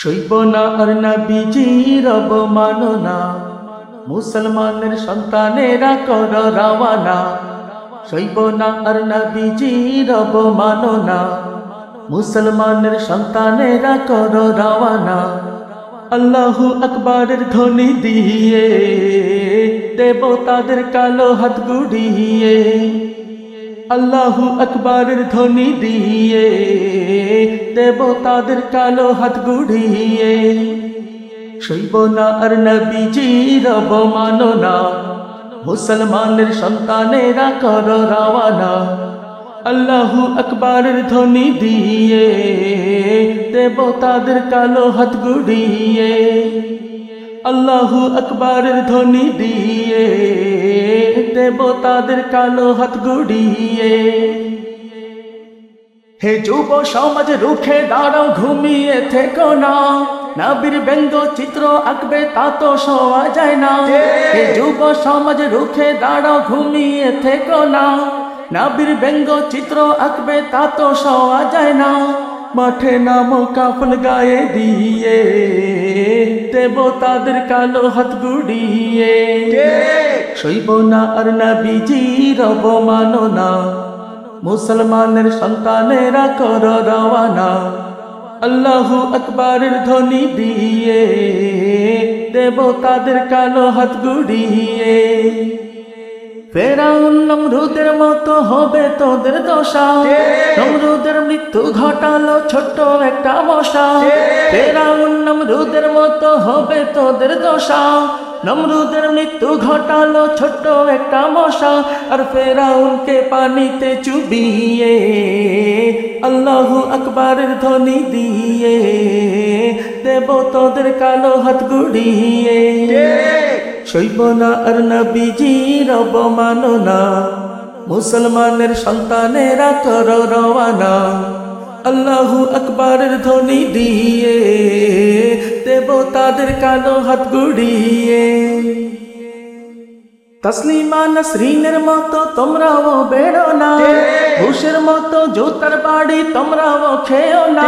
সইব না আর না বিজি রব মানো না। মুসলমানের সন্তানেরা কর রাওয়ানা সইব না আর না বিজি রব মানো না। মুসলমানের সন্তানেরা কর রাওয়ানা আল্লাহু আকবরের ধ্বনি দিয়ে দেব তাদের কালো হাত গুড়িয়ে। আল্লাহু আকবরের ধ্বনি দিয়ে দেব তাদের কালো হাত গুড়িয়ে। শৈব না আর নবীজি রব মানো না, মুসলমানের সন্তানেরা কর রাওয়ানা আল্লাহু আকবরের ধ্বনি দিয়ে দেব তাদের কালো হাত গুড়িয়ে। আল্লাহু আকবরের ধ্বনি দিয়ে দেব তাদের কালো হাত গুড়িয়ে। হে যুব সমাজ রুখে দাঁড়াও ঘুমিয়ে থেকো না। নাবির ব্যঙ্গ চিত্র আঁকবে তা তো শোয়া যায় না। হে যুব সমাজ রুখে দাঁড়াও ঘুমিয়ে থেকো না। নাবির ব্যঙ্গ চিত্র আঁকবে তা তো শোয়া যায় না। মাঠে নামো কাফল গায়ে দিয়ে। দেব তাদের কালো হাত গুড়িয়ে। সইব না আর না বিজি রব মানো না মুসলমানের সন্তানেরা কর রওয়ানা। আল্লাহু আকবরের ধ্বনি দিয়ে দেব তাদের কালো হাত গুড়িয়ে। ফেরাউন মতো হবে তোদের দশা। নমরুদের মৃত্যু ঘটালো ছোট্ট একটা মশা। ফেরাউন নমরুদের মতো হবে তোদের দশা। নমরুদের মৃত্যু ঘটালো ছোট্ট একটা মশা, আর ফেরাউনকে পানিতে চুবিয়ে, আল্লাহু আকবরের ধ্বনি দিয়ে দেব তোদের কালো হাত গুড়িয়ে। সইব না আর নবীজি রব মানো না মুসলমানের সন্তানেরা কর রওয়ানা। আল্লাহু আকবরের ধ্বনি দিয়ে দেব তাদের কালো হাত গুড়িয়ে। তসলিমা নসরিনের মতো তোমরাও বেরো না। ঘুষের মতো জুতার বাড়ি তোমরাও খেও না।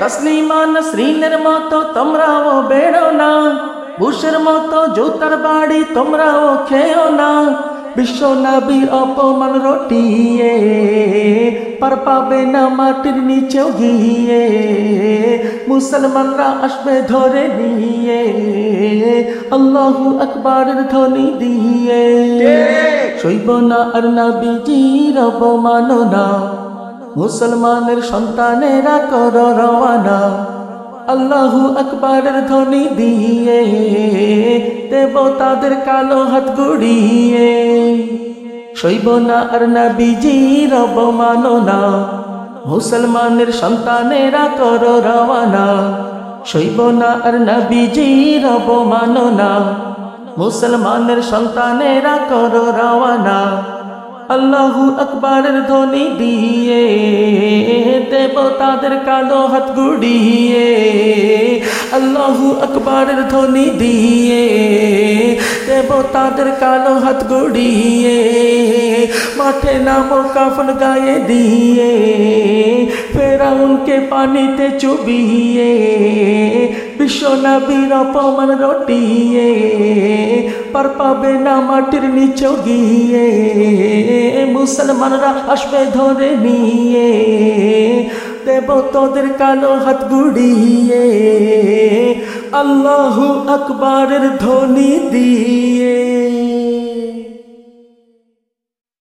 তসলিমা নসরিনের মতো তোমরাও বেরো না। ঘুষের মতো জুতার বাড়ি তোমরাও খেও না। বিশ্ব নবীর অপমান রটিয়ে, পার পাবে না মাটির নিচেও গিয়ে। মুসলমানরা আসবে ধরে নিয়ে, আল্লাহু আকবরের ধ্বনি দিয়ে। সইব না আর না বিজি রব মুসলমানের সন্তানেরা কর রওয়ানা। আল্লাহু আকবরের ধ্বনি দিয়ে, দেব তাদের কালো হাত গুড়িয়ে। সইব না আর না বিজি রব মানো না মুসলমানের সন্তানেরা কর রওয়ানা। সইব না আর না বিজি রব মানো না মুসলমানের সন্তানেরা কর রওয়ানা। আল্লাহু আকবরের ধ্বনি দিয়ে, দেব তাদের কালো হাত গুড়িয়ে। আল্লাহু আকবরের ধ্বনি দিয়ে দেব তাদের কালো হাত গুড়িয়ে, মাঠে নামো কাফন গায়ে দিয়ে, ফেরাউনকে পানিতে চুবিয়ে, বিশ্ব নবীর অপমান রটিয়ে, পার পাবে না মাটির নিচেও গিয়ে, মুসলমানরা আসবে ধরে নিয়ে দেব তোদের কালো হাত গুড়িয়ে আল্লাহু আকবরের ধ্বনি দিয়ে।